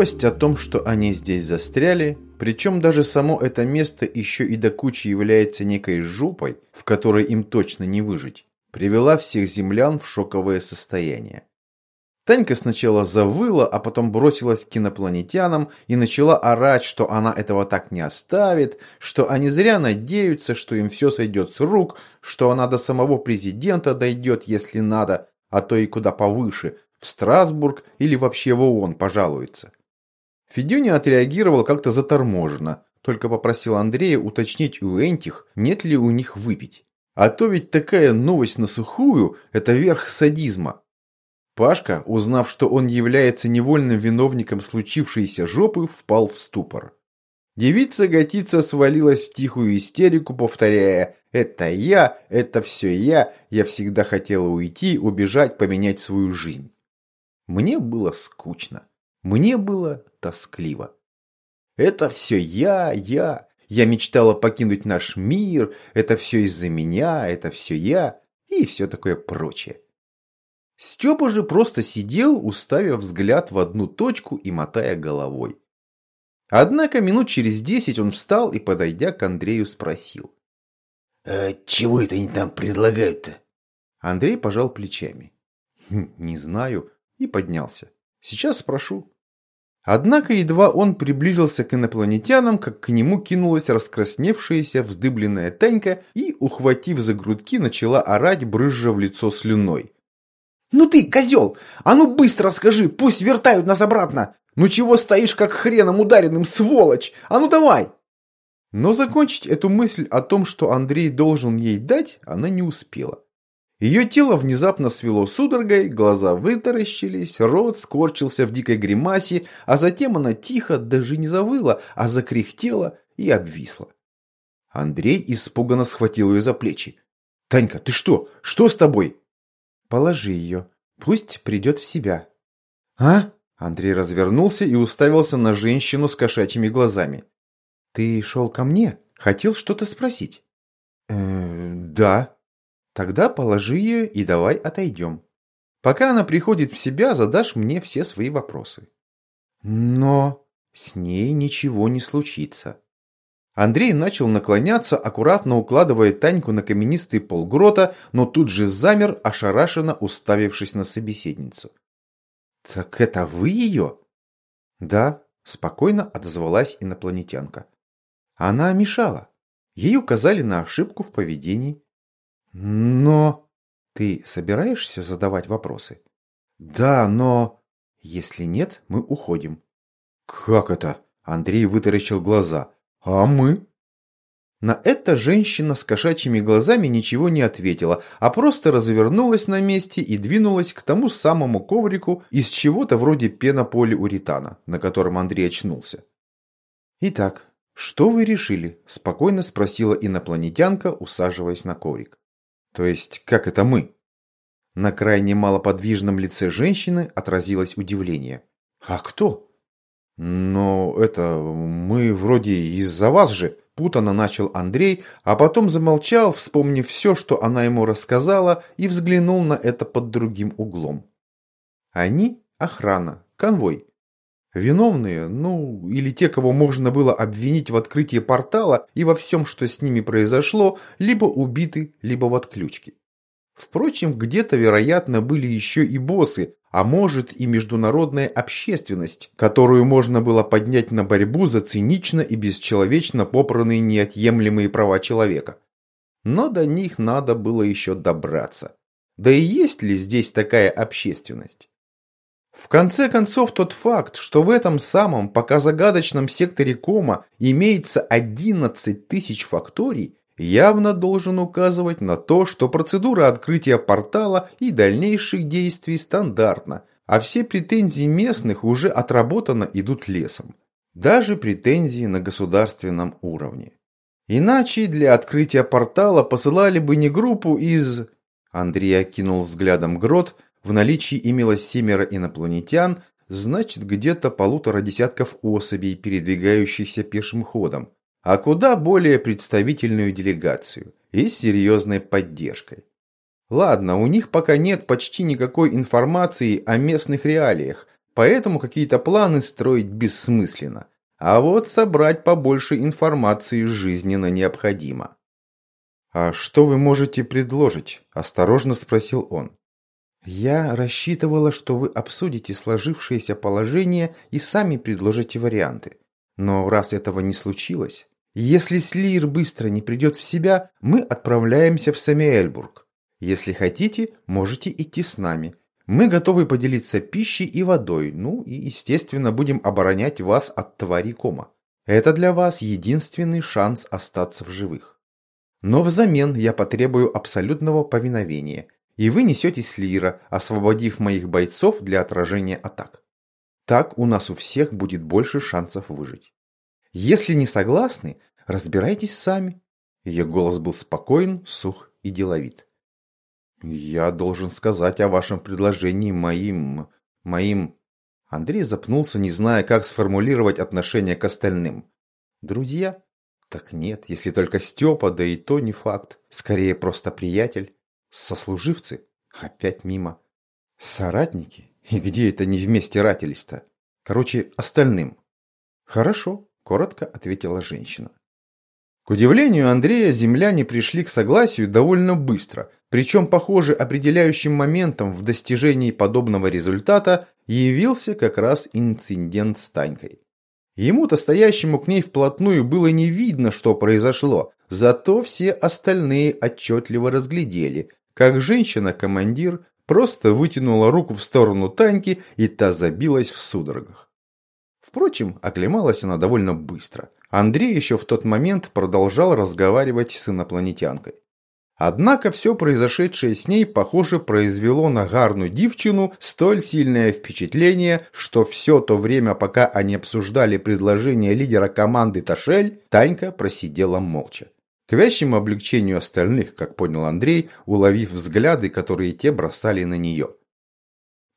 Новость о том, что они здесь застряли, причем даже само это место еще и до кучи является некой жопой, в которой им точно не выжить, привела всех землян в шоковое состояние. Танька сначала завыла, а потом бросилась к инопланетянам и начала орать, что она этого так не оставит, что они зря надеются, что им все сойдет с рук, что она до самого президента дойдет, если надо, а то и куда повыше, в Страсбург или вообще в ООН пожалуется. Федюня отреагировал как-то заторможенно, только попросил Андрея уточнить у Энтих, нет ли у них выпить. А то ведь такая новость на сухую – это верх садизма. Пашка, узнав, что он является невольным виновником случившейся жопы, впал в ступор. Девица-готица свалилась в тихую истерику, повторяя «Это я, это все я, я всегда хотела уйти, убежать, поменять свою жизнь». Мне было скучно. Мне было тоскливо. Это все я, я. Я мечтала покинуть наш мир. Это все из-за меня, это все я. И все такое прочее. Степа же просто сидел, уставив взгляд в одну точку и мотая головой. Однако минут через десять он встал и, подойдя к Андрею, спросил. «А чего это они там предлагают-то?» Андрей пожал плечами. «Хм, «Не знаю и поднялся. «Сейчас спрошу». Однако едва он приблизился к инопланетянам, как к нему кинулась раскрасневшаяся вздыбленная Танька и, ухватив за грудки, начала орать, брызжа в лицо слюной. «Ну ты, козел! А ну быстро скажи, пусть вертают нас обратно! Ну чего стоишь, как хреном ударенным, сволочь? А ну давай!» Но закончить эту мысль о том, что Андрей должен ей дать, она не успела. Ее тело внезапно свело судорогой, глаза вытаращились, рот скорчился в дикой гримасе, а затем она тихо даже не завыла, а закряхтела и обвисла. Андрей испуганно схватил ее за плечи. «Танька, ты что? Что с тобой?» «Положи ее. Пусть придет в себя». «А?» Андрей развернулся и уставился на женщину с кошачьими глазами. «Ты шел ко мне? Хотел что-то спросить?» «Э, да». Тогда положи ее и давай отойдем. Пока она приходит в себя, задашь мне все свои вопросы. Но с ней ничего не случится. Андрей начал наклоняться, аккуратно укладывая Таньку на каменистый пол грота, но тут же замер, ошарашенно уставившись на собеседницу. «Так это вы ее?» «Да», – спокойно отозвалась инопланетянка. «Она мешала. Ей указали на ошибку в поведении. Но... Ты собираешься задавать вопросы? Да, но... Если нет, мы уходим. Как это? Андрей вытаращил глаза. А мы? На это женщина с кошачьими глазами ничего не ответила, а просто развернулась на месте и двинулась к тому самому коврику из чего-то вроде пенополиуретана, на котором Андрей очнулся. «Итак, что вы решили?» – спокойно спросила инопланетянка, усаживаясь на коврик. То есть, как это мы? На крайне малоподвижном лице женщины отразилось удивление. А кто? Но это мы вроде из-за вас же, путано начал Андрей, а потом замолчал, вспомнив все, что она ему рассказала, и взглянул на это под другим углом. Они – охрана, конвой. Виновные, ну, или те, кого можно было обвинить в открытии портала и во всем, что с ними произошло, либо убиты, либо в отключке. Впрочем, где-то, вероятно, были еще и боссы, а может и международная общественность, которую можно было поднять на борьбу за цинично и бесчеловечно попранные неотъемлемые права человека. Но до них надо было еще добраться. Да и есть ли здесь такая общественность? В конце концов, тот факт, что в этом самом пока загадочном секторе кома имеется 11 тысяч факторий, явно должен указывать на то, что процедура открытия портала и дальнейших действий стандартна, а все претензии местных уже отработано идут лесом. Даже претензии на государственном уровне. Иначе для открытия портала посылали бы не группу из... Андрей окинул взглядом грот – в наличии имелось семеро инопланетян, значит где-то полутора десятков особей, передвигающихся пешим ходом, а куда более представительную делегацию и с серьезной поддержкой. Ладно, у них пока нет почти никакой информации о местных реалиях, поэтому какие-то планы строить бессмысленно. А вот собрать побольше информации жизненно необходимо. «А что вы можете предложить?» – осторожно спросил он. «Я рассчитывала, что вы обсудите сложившееся положение и сами предложите варианты. Но раз этого не случилось, если Слир быстро не придет в себя, мы отправляемся в Самиэльбург. Если хотите, можете идти с нами. Мы готовы поделиться пищей и водой, ну и, естественно, будем оборонять вас от твари кома. Это для вас единственный шанс остаться в живых. Но взамен я потребую абсолютного повиновения, и вы несетесь Лира, освободив моих бойцов для отражения атак. Так у нас у всех будет больше шансов выжить. Если не согласны, разбирайтесь сами. Ее голос был спокоен, сух и деловит. Я должен сказать о вашем предложении моим... моим... Андрей запнулся, не зная, как сформулировать отношение к остальным. Друзья? Так нет, если только Степа, да и то не факт. Скорее, просто приятель. Сослуживцы? Опять мимо. Соратники? И где это не вместе ратились-то? Короче, остальным. Хорошо, коротко ответила женщина. К удивлению Андрея, земляне пришли к согласию довольно быстро, причем, похоже, определяющим моментом в достижении подобного результата явился как раз инцидент с Танькой. Ему-то стоящему к ней вплотную было не видно, что произошло, зато все остальные отчетливо разглядели, как женщина-командир просто вытянула руку в сторону Таньки, и та забилась в судорогах. Впрочем, оклемалась она довольно быстро. Андрей еще в тот момент продолжал разговаривать с инопланетянкой. Однако все произошедшее с ней, похоже, произвело на гарную девчину столь сильное впечатление, что все то время, пока они обсуждали предложение лидера команды Ташель, Танька просидела молча. К вящему облегчению остальных, как понял Андрей, уловив взгляды, которые те бросали на нее.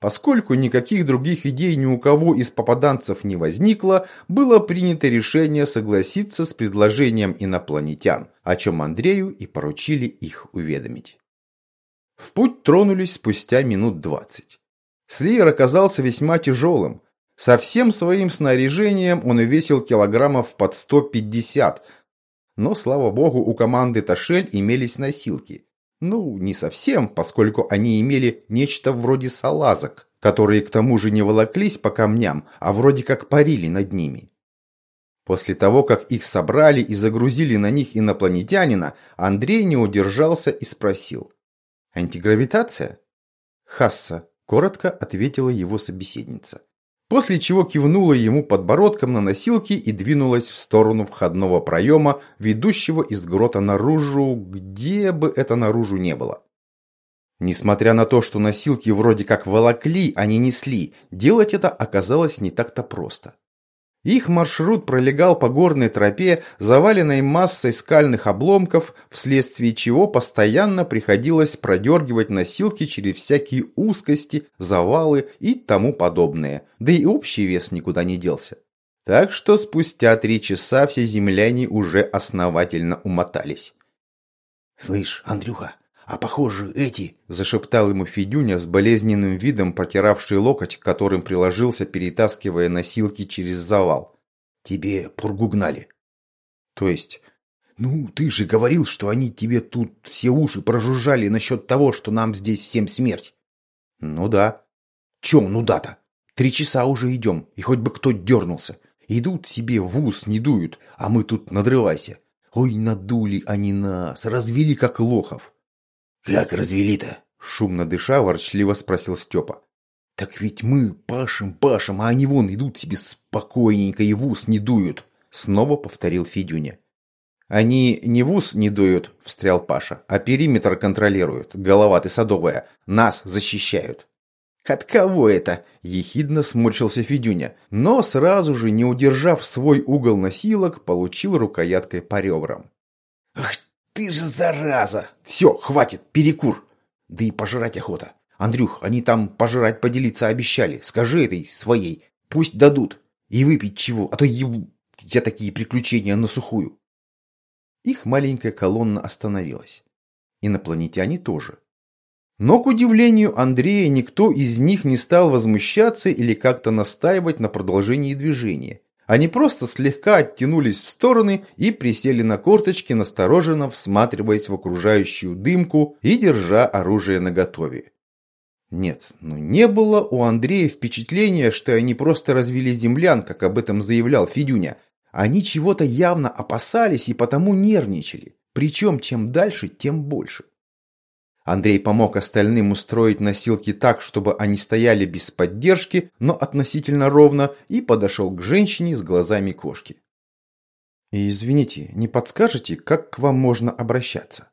Поскольку никаких других идей ни у кого из попаданцев не возникло, было принято решение согласиться с предложением инопланетян, о чем Андрею и поручили их уведомить. В путь тронулись спустя минут двадцать. Слиер оказался весьма тяжелым. Со всем своим снаряжением он весил килограммов под 150, но, слава богу, у команды Ташель имелись носилки – ну, не совсем, поскольку они имели нечто вроде салазок, которые к тому же не волоклись по камням, а вроде как парили над ними. После того, как их собрали и загрузили на них инопланетянина, Андрей не удержался и спросил. «Антигравитация?» «Хасса», – коротко ответила его собеседница после чего кивнула ему подбородком на носилки и двинулась в сторону входного проема, ведущего из грота наружу, где бы это наружу не было. Несмотря на то, что носилки вроде как волокли, а не несли, делать это оказалось не так-то просто. Их маршрут пролегал по горной тропе, заваленной массой скальных обломков, вследствие чего постоянно приходилось продергивать носилки через всякие узкости, завалы и тому подобное, да и общий вес никуда не делся. Так что спустя три часа все земляне уже основательно умотались. «Слышь, Андрюха, «А похоже, эти...» – зашептал ему Федюня с болезненным видом, протиравший локоть, которым приложился, перетаскивая носилки через завал. «Тебе пургу гнали». «То есть...» «Ну, ты же говорил, что они тебе тут все уши прожужжали насчет того, что нам здесь всем смерть». «Ну да». «Чем ну да-то? Три часа уже идем, и хоть бы кто дернулся. Идут себе в ус, не дуют, а мы тут надрывайся. Ой, надули они нас, развели как лохов». «Как развели-то?» – шумно дыша, ворчливо спросил Степа. «Так ведь мы пашем, пашем, а они вон идут себе спокойненько и в ус не дуют», – снова повторил Федюня. «Они не в ус не дуют», – встрял Паша, – «а периметр контролируют. Голова ты садовая. Нас защищают». «От кого это?» – ехидно сморщился Федюня, но сразу же, не удержав свой угол носилок, получил рукояткой по ребрам. «Ах ты же зараза! Все, хватит, перекур! Да и пожрать охота. Андрюх, они там пожрать поделиться обещали. Скажи этой своей. Пусть дадут. И выпить чего, а то еб... я такие приключения на сухую. Их маленькая колонна остановилась. Инопланетяне тоже. Но, к удивлению Андрея, никто из них не стал возмущаться или как-то настаивать на продолжении движения. Они просто слегка оттянулись в стороны и присели на корточки, настороженно всматриваясь в окружающую дымку и держа оружие наготове. Нет, ну не было у Андрея впечатления, что они просто развели землян, как об этом заявлял Федюня. Они чего-то явно опасались и потому нервничали. Причем чем дальше, тем больше. Андрей помог остальным устроить носилки так, чтобы они стояли без поддержки, но относительно ровно, и подошел к женщине с глазами кошки. «Извините, не подскажете, как к вам можно обращаться?»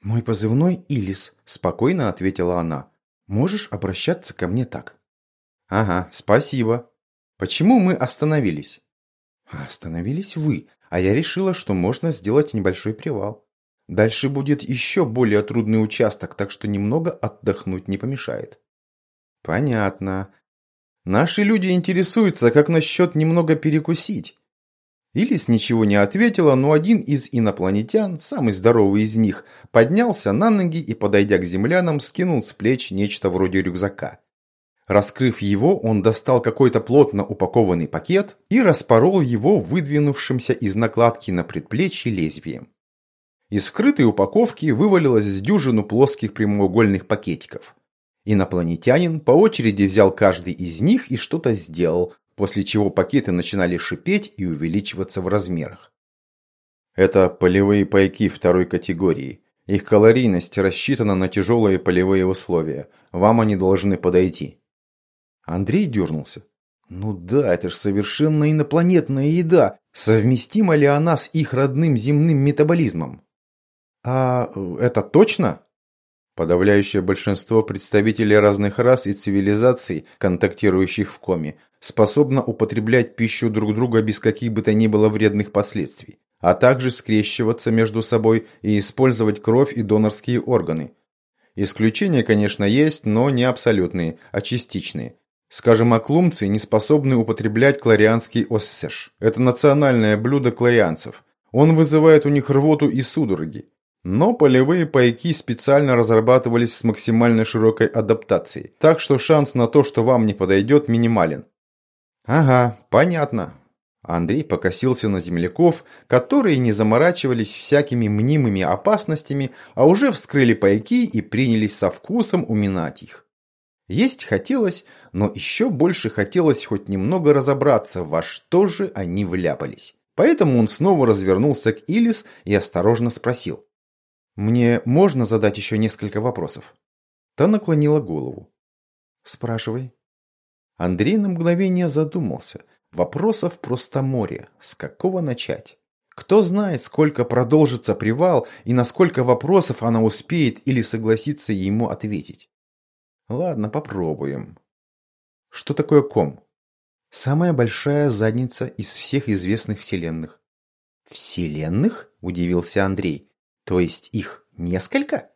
«Мой позывной Илис», – спокойно ответила она. «Можешь обращаться ко мне так?» «Ага, спасибо. Почему мы остановились?» «Остановились вы, а я решила, что можно сделать небольшой привал». Дальше будет еще более трудный участок, так что немного отдохнуть не помешает. Понятно. Наши люди интересуются, как насчет немного перекусить. Илис ничего не ответила, но один из инопланетян, самый здоровый из них, поднялся на ноги и, подойдя к землянам, скинул с плеч нечто вроде рюкзака. Раскрыв его, он достал какой-то плотно упакованный пакет и распорол его выдвинувшимся из накладки на предплечье лезвием. Из скрытой упаковки вывалилось с дюжину плоских прямоугольных пакетиков. Инопланетянин по очереди взял каждый из них и что-то сделал, после чего пакеты начинали шипеть и увеличиваться в размерах. Это полевые пайки второй категории. Их калорийность рассчитана на тяжелые полевые условия. Вам они должны подойти. Андрей дернулся. Ну да, это же совершенно инопланетная еда. Совместима ли она с их родным земным метаболизмом? А это точно? Подавляющее большинство представителей разных рас и цивилизаций, контактирующих в коме, способно употреблять пищу друг друга без каких бы то ни было вредных последствий, а также скрещиваться между собой и использовать кровь и донорские органы. Исключения, конечно, есть, но не абсолютные, а частичные. Скажем, аклумцы не способны употреблять кларианский оссеш. Это национальное блюдо кларианцев. Он вызывает у них рвоту и судороги. Но полевые пайки специально разрабатывались с максимально широкой адаптацией, так что шанс на то, что вам не подойдет, минимален. Ага, понятно. Андрей покосился на земляков, которые не заморачивались всякими мнимыми опасностями, а уже вскрыли пайки и принялись со вкусом уминать их. Есть хотелось, но еще больше хотелось хоть немного разобраться, во что же они вляпались. Поэтому он снова развернулся к Илис и осторожно спросил. «Мне можно задать еще несколько вопросов?» Та наклонила голову. «Спрашивай». Андрей на мгновение задумался. Вопросов просто море. С какого начать? Кто знает, сколько продолжится привал и на сколько вопросов она успеет или согласится ему ответить. Ладно, попробуем. Что такое ком? Самая большая задница из всех известных вселенных. Вселенных? Удивился Андрей. То есть их несколько?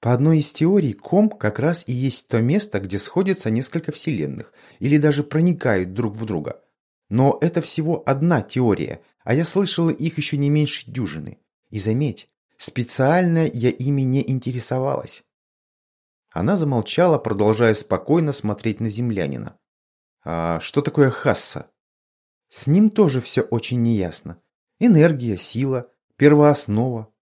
По одной из теорий, ком как раз и есть то место, где сходятся несколько вселенных, или даже проникают друг в друга. Но это всего одна теория, а я слышала их еще не меньше дюжины. И заметь, специально я ими не интересовалась. Она замолчала, продолжая спокойно смотреть на землянина. А что такое хасса? С ним тоже все очень неясно. Энергия, сила, первооснова,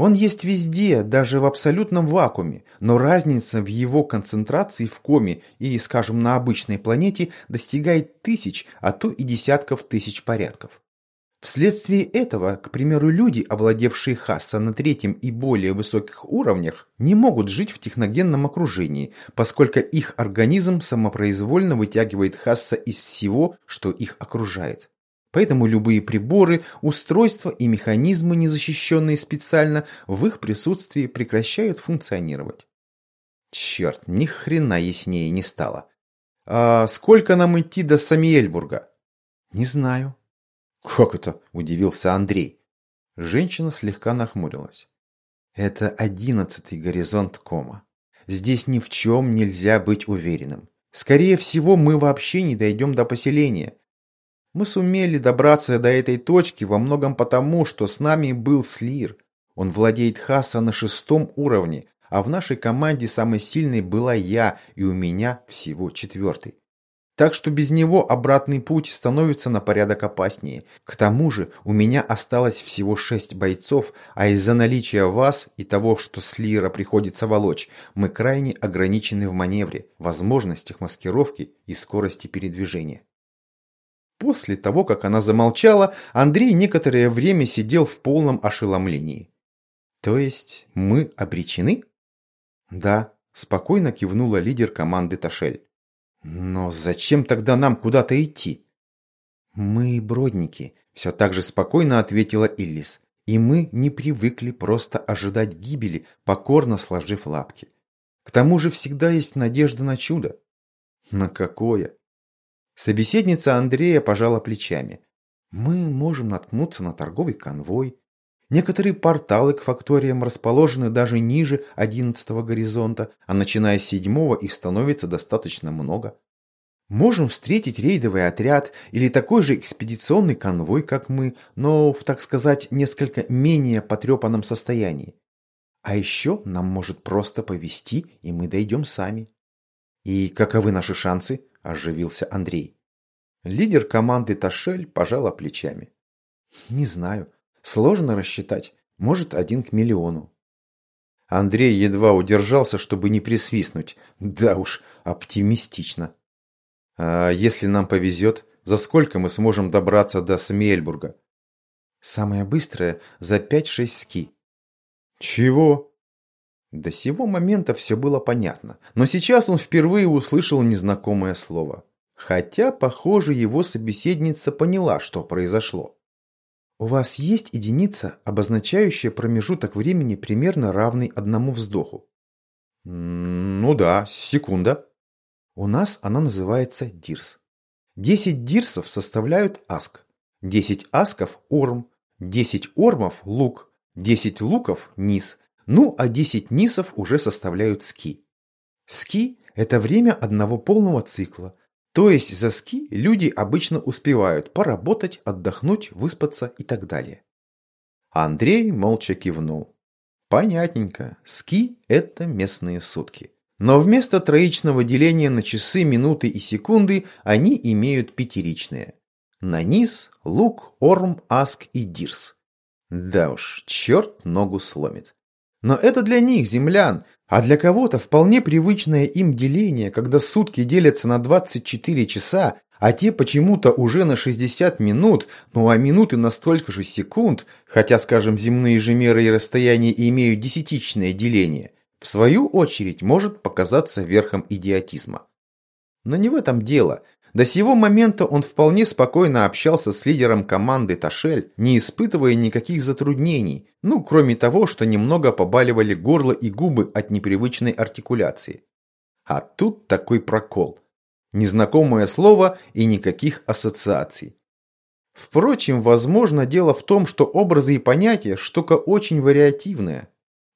он есть везде, даже в абсолютном вакууме, но разница в его концентрации в коме и, скажем, на обычной планете достигает тысяч, а то и десятков тысяч порядков. Вследствие этого, к примеру, люди, овладевшие Хасса на третьем и более высоких уровнях, не могут жить в техногенном окружении, поскольку их организм самопроизвольно вытягивает Хасса из всего, что их окружает. Поэтому любые приборы, устройства и механизмы, не защищенные специально, в их присутствии прекращают функционировать. Черт, ни хрена яснее не стало. А сколько нам идти до Самиэльбурга? Не знаю. Как это? Удивился Андрей. Женщина слегка нахмурилась. Это одиннадцатый горизонт кома. Здесь ни в чем нельзя быть уверенным. Скорее всего, мы вообще не дойдем до поселения. Мы сумели добраться до этой точки во многом потому, что с нами был Слир. Он владеет Хаса на шестом уровне, а в нашей команде самой сильной была я, и у меня всего четвертый. Так что без него обратный путь становится на порядок опаснее. К тому же у меня осталось всего шесть бойцов, а из-за наличия вас и того, что с Лира приходится волочь, мы крайне ограничены в маневре, возможностях маскировки и скорости передвижения. После того, как она замолчала, Андрей некоторое время сидел в полном ошеломлении. То есть мы обречены? Да, спокойно кивнула лидер команды Ташель. Но зачем тогда нам куда-то идти? Мы бродники, все так же спокойно ответила Иллис. И мы не привыкли просто ожидать гибели, покорно сложив лапки. К тому же всегда есть надежда на чудо. На какое? Собеседница Андрея пожала плечами. Мы можем наткнуться на торговый конвой. Некоторые порталы к факториям расположены даже ниже одиннадцатого горизонта, а начиная с седьмого их становится достаточно много. Можем встретить рейдовый отряд или такой же экспедиционный конвой, как мы, но в, так сказать, несколько менее потрепанном состоянии. А еще нам может просто повезти, и мы дойдем сами. И каковы наши шансы? – оживился Андрей. Лидер команды Ташель пожала плечами. «Не знаю. Сложно рассчитать. Может, один к миллиону». Андрей едва удержался, чтобы не присвистнуть. Да уж, оптимистично. «А если нам повезет, за сколько мы сможем добраться до Смельбурга?» «Самое быстрое – за пять-шесть ски». «Чего?» До сего момента все было понятно, но сейчас он впервые услышал незнакомое слово. Хотя, похоже, его собеседница поняла, что произошло. «У вас есть единица, обозначающая промежуток времени примерно равный одному вздоху?» «Ну да, секунда». «У нас она называется дирс. Десять дирсов составляют аск. Десять асков – орм. Десять ормов – лук. Десять луков – низ. Ну, а 10 нисов уже составляют ски. Ски – это время одного полного цикла. То есть за ски люди обычно успевают поработать, отдохнуть, выспаться и так далее. Андрей молча кивнул. Понятненько, ски – это местные сутки. Но вместо троичного деления на часы, минуты и секунды они имеют пятеричные. На низ – лук, орм, аск и дирс. Да уж, черт ногу сломит. Но это для них, землян, а для кого-то вполне привычное им деление, когда сутки делятся на 24 часа, а те почему-то уже на 60 минут, ну а минуты на столько же секунд, хотя, скажем, земные же меры и расстояния имеют десятичное деление, в свою очередь может показаться верхом идиотизма. Но не в этом дело. До сего момента он вполне спокойно общался с лидером команды Ташель, не испытывая никаких затруднений, ну, кроме того, что немного побаливали горло и губы от непривычной артикуляции. А тут такой прокол. Незнакомое слово и никаких ассоциаций. Впрочем, возможно, дело в том, что образы и понятия – штука очень вариативная.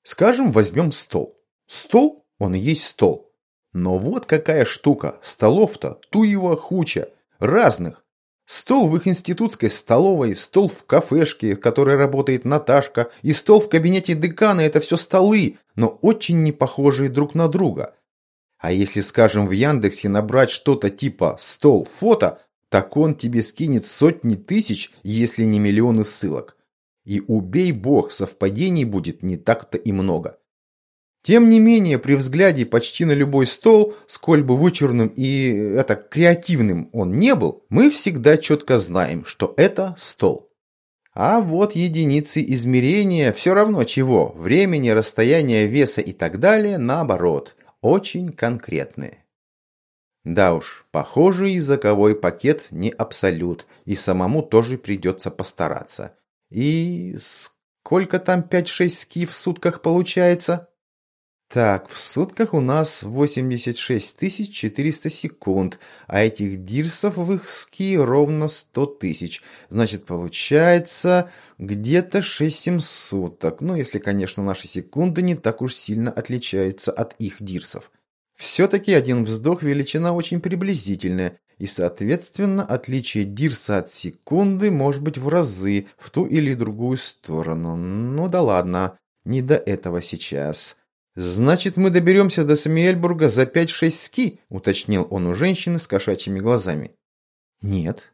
Скажем, возьмем стол. Стол, он и есть стол. Но вот какая штука, столов-то туева хуча, разных. Стол в их институтской столовой, стол в кафешке, в которой работает Наташка, и стол в кабинете декана – это все столы, но очень не похожие друг на друга. А если, скажем, в Яндексе набрать что-то типа «стол фото», так он тебе скинет сотни тысяч, если не миллионы ссылок. И убей бог, совпадений будет не так-то и много. Тем не менее, при взгляде почти на любой стол, сколь бы вычурным и это креативным он не был, мы всегда четко знаем, что это стол. А вот единицы измерения все равно чего, времени, расстояния, веса и так далее, наоборот, очень конкретные. Да уж, похоже, языковой пакет не абсолют, и самому тоже придется постараться. И сколько там 5-6 ски в сутках получается? Так, в сутках у нас 86 400 секунд, а этих дирсов в их ски ровно 100 тысяч. Значит, получается где-то 6-7 суток. Ну, если, конечно, наши секунды не так уж сильно отличаются от их дирсов. Все-таки один вздох величина очень приблизительная, и, соответственно, отличие дирса от секунды может быть в разы, в ту или другую сторону. Ну да ладно, не до этого сейчас. «Значит, мы доберемся до Самиэльбурга за пять-шесть ски?» – уточнил он у женщины с кошачьими глазами. «Нет».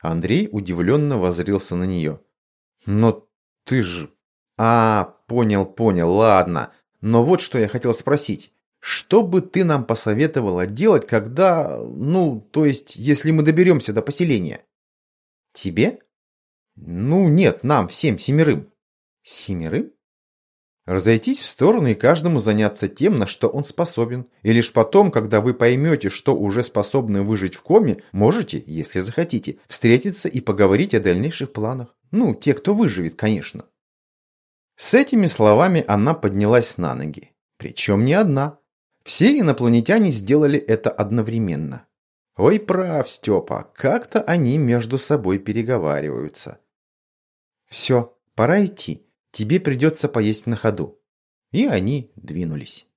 Андрей удивленно возрился на нее. «Но ты же...» «А, понял, понял, ладно. Но вот что я хотел спросить. Что бы ты нам посоветовала делать, когда... Ну, то есть, если мы доберемся до поселения?» «Тебе?» «Ну, нет, нам, всем, семерым». «Семерым?» Разойтись в сторону и каждому заняться тем, на что он способен. И лишь потом, когда вы поймете, что уже способны выжить в коме, можете, если захотите, встретиться и поговорить о дальнейших планах. Ну, те, кто выживет, конечно. С этими словами она поднялась на ноги. Причем не одна. Все инопланетяне сделали это одновременно. Ой, прав, Степа, как-то они между собой переговариваются. Все, пора идти. Тебе придется поесть на ходу. И они двинулись.